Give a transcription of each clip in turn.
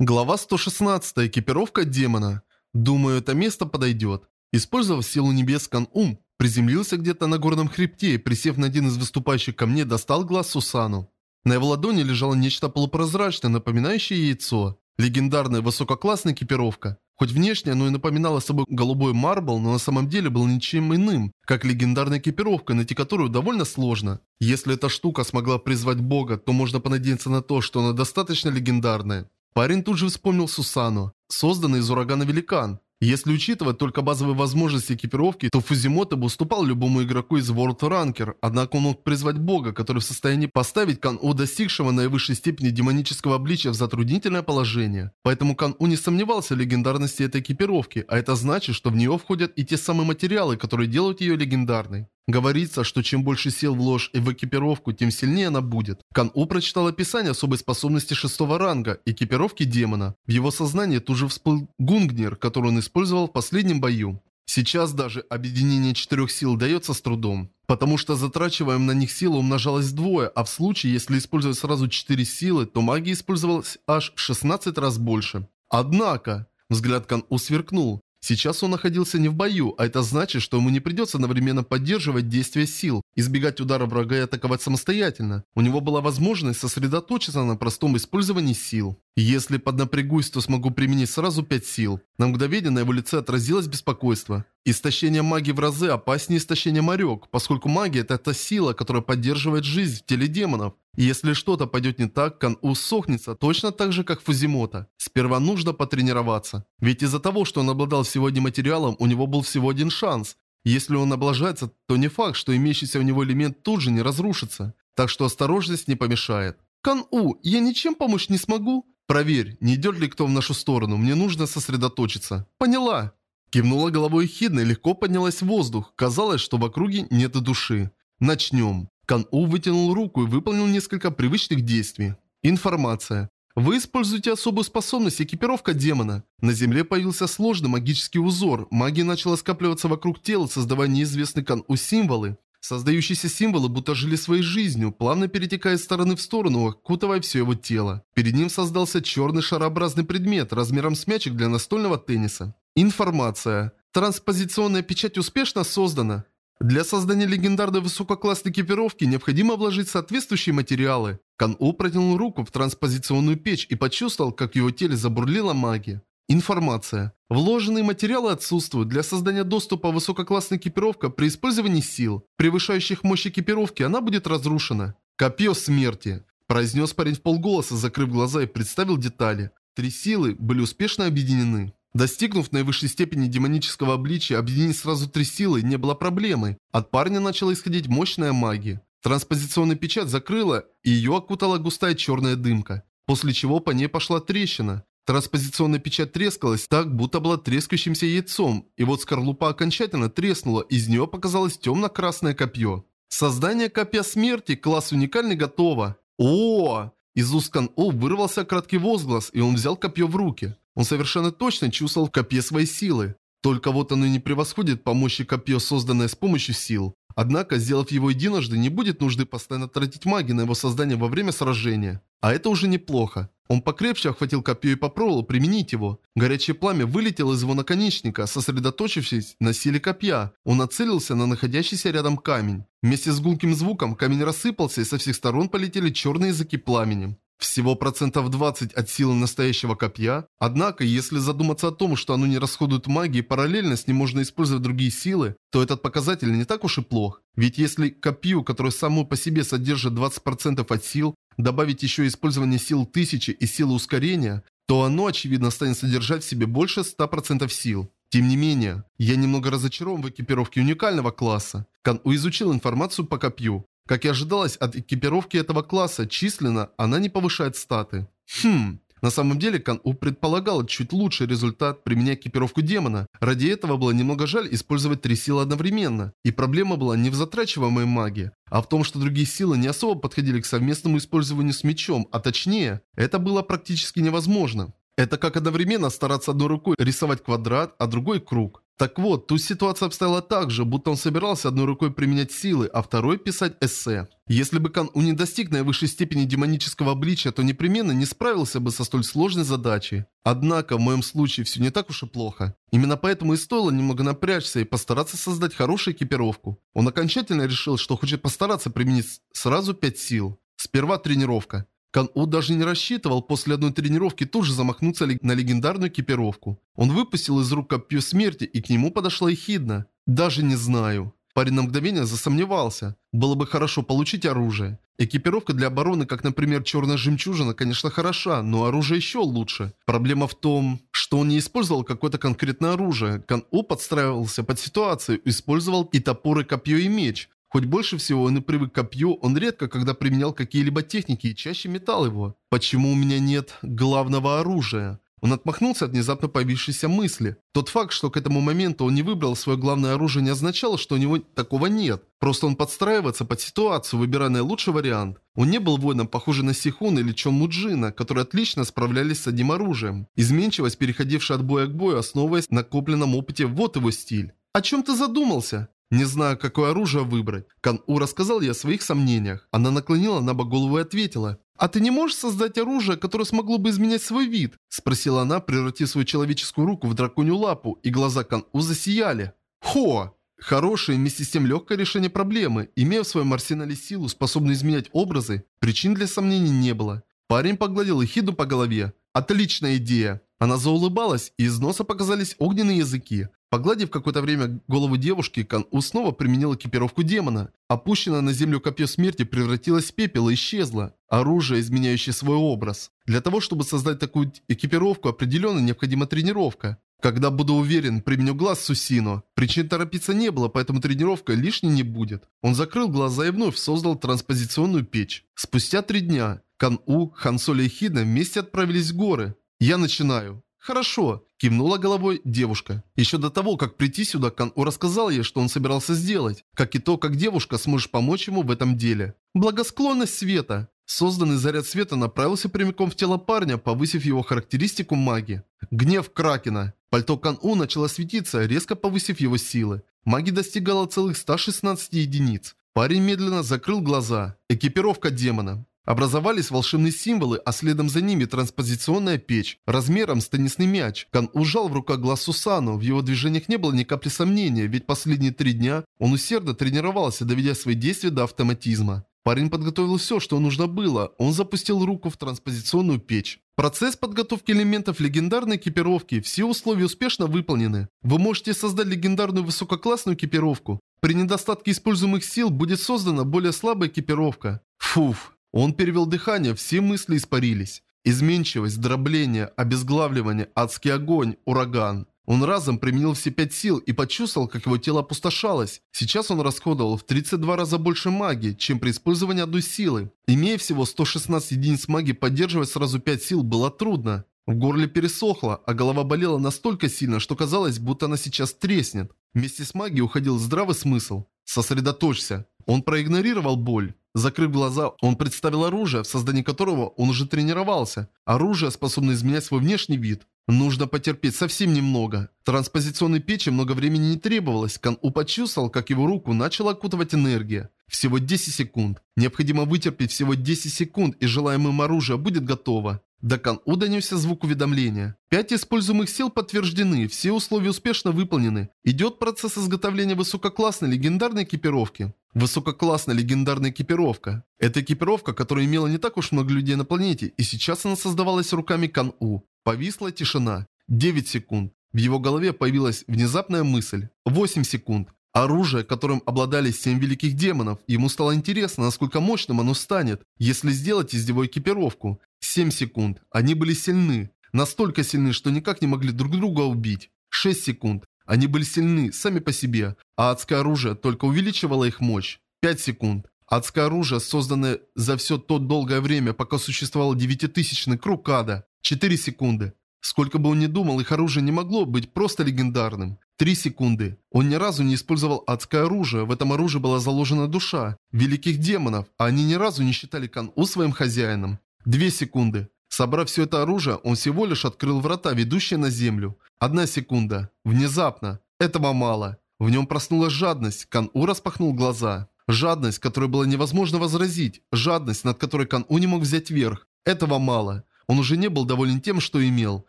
Глава 116. Экипировка демона. Думаю, это место подойдет. Использовав силу небес Кан-Ум, приземлился где-то на горном хребте и, присев на один из выступающих камней, достал глаз Сусану. На его ладони лежало нечто полупрозрачное, напоминающее яйцо. Легендарная высококлассная экипировка. Хоть внешне оно и напоминало собой голубой марбл, но на самом деле было ничем иным, как легендарная экипировка, найти которую довольно сложно. Если эта штука смогла призвать бога, то можно понадеяться на то, что она достаточно легендарная. Парень тут же вспомнил Сусану, созданный из урагана великан. Если учитывать только базовые возможности экипировки, то Фузимото бы уступал любому игроку из World Ranker, однако он мог призвать бога, который в состоянии поставить Кан-У, достигшего наивысшей степени демонического обличия, в затруднительное положение. Поэтому Кан-У не сомневался в легендарности этой экипировки, а это значит, что в нее входят и те самые материалы, которые делают ее легендарной. Говорится, что чем больше сил вложь в экипировку, тем сильнее она будет. Кан-У прочитал описание особой способности шестого ранга, экипировки демона. В его сознании тут же всплыл Гунгнир, который он использовал в последнем бою. Сейчас даже объединение четырех сил дается с трудом. Потому что затрачиваем на них силу умножалось вдвое, а в случае, если использовать сразу четыре силы, то магия использовалась аж в 16 раз больше. Однако, взгляд Кан-У сверкнул. Сейчас он находился не в бою, а это значит, что ему не придется одновременно поддерживать действия сил, избегать удара врага и атаковать самостоятельно. У него была возможность сосредоточиться на простом использовании сил. Если поднапрягусь, то смогу применить сразу 5 сил. На мгновение на его лице отразилось беспокойство. Истощение магии в разы опаснее истощения морек, поскольку магия это та сила, которая поддерживает жизнь в теле демонов. И если что-то пойдет не так, Кан-У сохнется точно так же, как Фузимото. Сперва нужно потренироваться. Ведь из-за того, что он обладал всего одним материалом, у него был всего один шанс. Если он облажается, то не факт, что имеющийся у него элемент тут же не разрушится. Так что осторожность не помешает. «Кан-У, я ничем помочь не смогу?» «Проверь, не идет ли кто в нашу сторону, мне нужно сосредоточиться». «Поняла». Кивнула головой Хидна и легко поднялась в воздух. Казалось, что в округе нет и души. Начнем. Кан-У вытянул руку и выполнил несколько привычных действий. Информация. Вы используете особую способность экипировка демона. На земле появился сложный магический узор. Магия начала скапливаться вокруг тела, создавая неизвестный Кан-У символы. Создающиеся символы будто жили своей жизнью, плавно перетекая из стороны в сторону, окутывая все его тело. Перед ним создался черный шарообразный предмет размером с мячик для настольного тенниса. Информация. Транспозиционная печать успешно создана. Для создания легендарной высококлассной экипировки необходимо вложить соответствующие материалы. Кан-У протянул руку в транспозиционную печь и почувствовал, как в его теле забурлила магия. Информация. Вложенные материалы отсутствуют. Для создания доступа высококлассной экипировка при использовании сил, превышающих мощь экипировки, она будет разрушена. Копье смерти. Произнес парень в полголоса, закрыв глаза и представил детали. Три силы были успешно объединены. Достигнув наивысшей степени демонического обличия, объединить сразу три силы не было проблемой. От парня начала исходить мощная магия. Транспозиционная печать закрыла, и ее окутала густая черная дымка. После чего по ней пошла трещина. Транспозиционная печать трескалась так, будто была трескающимся яйцом, и вот скорлупа окончательно треснула, из нее показалось темно-красное копье. Создание копья смерти, класс уникальный, готово. О! Из уст Кан-О вырвался краткий возглас, и он взял копье в руки. Он совершенно точно чувствовал в копье свои силы. Только вот оно не превосходит по мощи копье, созданное с помощью сил. Однако, сделав его единожды, не будет нужды постоянно тратить магию на его создание во время сражения. А это уже неплохо. Он покрепче охватил копье и попробовал применить его. Горячее пламя вылетело из его наконечника, сосредоточившись на силе копья. Он нацелился на находящийся рядом камень. Вместе с гулким звуком камень рассыпался и со всех сторон полетели черные языки пламени. Всего процентов 20 от силы настоящего копья. Однако, если задуматься о том, что оно не расходует магии, параллельно с ним можно использовать другие силы, то этот показатель не так уж и плох. Ведь если копью, которое само по себе содержит 20% от сил, добавить еще использование сил тысячи и силы ускорения, то оно, очевидно, станет содержать в себе больше 100% сил. Тем не менее, я немного разочарован в экипировке уникального класса. Кан-У изучил информацию по копью. Как и ожидалось от экипировки этого класса, численно она не повышает статы. Хм, на самом деле Кан-У предполагал чуть лучший результат, применяя экипировку демона. Ради этого было немного жаль использовать три силы одновременно. И проблема была не в затрачиваемой магии, а в том, что другие силы не особо подходили к совместному использованию с мечом, а точнее, это было практически невозможно. Это как одновременно стараться одной рукой рисовать квадрат, а другой круг. Так вот, тут ситуация обстояла так же, будто он собирался одной рукой применять силы, а второй писать эссе. Если бы Кан У не достиг наивысшей степени демонического обличия, то непременно не справился бы со столь сложной задачей. Однако, в моем случае все не так уж и плохо. Именно поэтому и стоило немного напрячься и постараться создать хорошую экипировку. Он окончательно решил, что хочет постараться применить сразу 5 сил. Сперва тренировка. Кан-У даже не рассчитывал после одной тренировки тут же замахнуться на легендарную экипировку. Он выпустил из рук копье смерти и к нему подошла Эхидна. Даже не знаю. Парень на мгновение засомневался. Было бы хорошо получить оружие. Экипировка для обороны, как, например, черная жемчужина, конечно, хороша, но оружие еще лучше. Проблема в том, что он не использовал какое-то конкретное оружие. Кан-У подстраивался под ситуацию, использовал и топор, и копье, и меч. Хоть больше всего он и привык к копью, он редко, когда применял какие-либо техники и чаще метал его. Почему у меня нет главного оружия? Он отмахнулся от внезапно появившейся мысли. Тот факт, что к этому моменту он не выбрал свое главное оружие, не означал, что у него такого нет. Просто он подстраивается под ситуацию, выбирая наилучший вариант. Он не был воином, похожим на Сихун или Чон Муджина, которые отлично справлялись с одним оружием. Изменчивость, переходившая от боя к бою, основываясь на копленном опыте, вот его стиль. «О чем ты задумался?» Не знаю, какое оружие выбрать. Кан-У рассказал ей о своих сомнениях. Она наклонила на голову и ответила. «А ты не можешь создать оружие, которое смогло бы изменять свой вид?» Спросила она, превратив свою человеческую руку в драконью лапу, и глаза Кан-У засияли. «Хо!» Хорошее вместе с тем легкое решение проблемы, имея в своем арсенале силу, способную изменять образы, причин для сомнений не было. Парень погладил Ихиду по голове. «Отличная идея!» Она заулыбалась, и из носа показались огненные языки. Погладив какое-то время голову девушки, Кан-У снова применил экипировку демона. Опущенное на землю копье смерти превратилось в пепел и исчезло. Оружие, изменяющее свой образ. Для того, чтобы создать такую экипировку, определенно необходима тренировка. Когда буду уверен, применю глаз Сусино. Причин торопиться не было, поэтому тренировка лишней не будет. Он закрыл глаза и вновь создал транспозиционную печь. Спустя три дня Кан-У, Хансоли и Хидна вместе отправились в горы. Я начинаю. «Хорошо», – кивнула головой девушка. Еще до того, как прийти сюда, Кан-У рассказал ей, что он собирался сделать, как и то, как девушка сможет помочь ему в этом деле. Благосклонность света. Созданный заряд света направился прямиком в тело парня, повысив его характеристику маги. Гнев Кракена. Пальто Кан-У начало светиться, резко повысив его силы. Маги достигала целых 116 единиц. Парень медленно закрыл глаза. Экипировка демона. Образовались волшебные символы, а следом за ними транспозиционная печь, размером с теннисный мяч. Кан ужал в руках глаз Сусану, в его движениях не было ни капли сомнения, ведь последние три дня он усердно тренировался, доведя свои действия до автоматизма. Парень подготовил все, что нужно было. Он запустил руку в транспозиционную печь. Процесс подготовки элементов легендарной экипировки. Все условия успешно выполнены. Вы можете создать легендарную высококлассную экипировку. При недостатке используемых сил будет создана более слабая экипировка. Фуф. Он перевел дыхание, все мысли испарились. Изменчивость, дробление, обезглавливание, адский огонь, ураган. Он разом применил все пять сил и почувствовал, как его тело опустошалось. Сейчас он расходовал в 32 раза больше магии, чем при использовании одной силы. Имея всего 116 единиц магии, поддерживать сразу 5 сил было трудно. В горле пересохло, а голова болела настолько сильно, что казалось, будто она сейчас треснет. Вместе с магией уходил здравый смысл. Сосредоточься. Он проигнорировал боль. Закрыв глаза, он представил оружие, в создании которого он уже тренировался. Оружие, способное изменять свой внешний вид. Нужно потерпеть совсем немного. Транспозиционной печи много времени не требовалось. Кан-У почувствовал, как его руку начала окутывать энергия. Всего 10 секунд. Необходимо вытерпеть всего 10 секунд, и желаемым оружие будет готово. До Кан-У донесся звук уведомления. Пять используемых сил подтверждены, все условия успешно выполнены. Идет процесс изготовления высококлассной легендарной экипировки. Высококлассная легендарная экипировка. Это экипировка, которая имела не так уж много людей на планете, и сейчас она создавалась руками Кан-У. Повисла тишина. 9 секунд. В его голове появилась внезапная мысль. 8 секунд. Оружие, которым обладали семь великих демонов, ему стало интересно, насколько мощным оно станет, если сделать из него экипировку. 7 секунд. Они были сильны. Настолько сильны, что никак не могли друг друга убить. 6 секунд. Они были сильны сами по себе, а адское оружие только увеличивало их мощь. 5 секунд. Адское оружие, созданное за все то долгое время, пока существовал девятитысячный круг ада. 4 секунды. Сколько бы он ни думал, их оружие не могло быть просто легендарным. Три секунды. Он ни разу не использовал адское оружие, в этом оружии была заложена душа великих демонов, а они ни разу не считали Кан-У своим хозяином. Две секунды. Собрав все это оружие, он всего лишь открыл врата, ведущие на землю. Одна секунда. Внезапно. Этого мало. В нем проснулась жадность. Кан-У распахнул глаза. Жадность, которой было невозможно возразить. Жадность, над которой Кан-У не мог взять верх. Этого мало. Он уже не был доволен тем, что имел.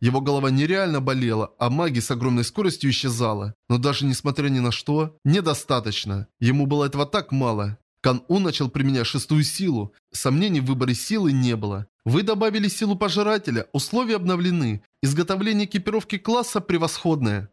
Его голова нереально болела, а магия с огромной скоростью исчезала. Но даже несмотря ни на что, недостаточно. Ему было этого так мало. Кан-У начал применять шестую силу. Сомнений в выборе силы не было. Вы добавили силу пожирателя, условия обновлены. Изготовление экипировки класса превосходное.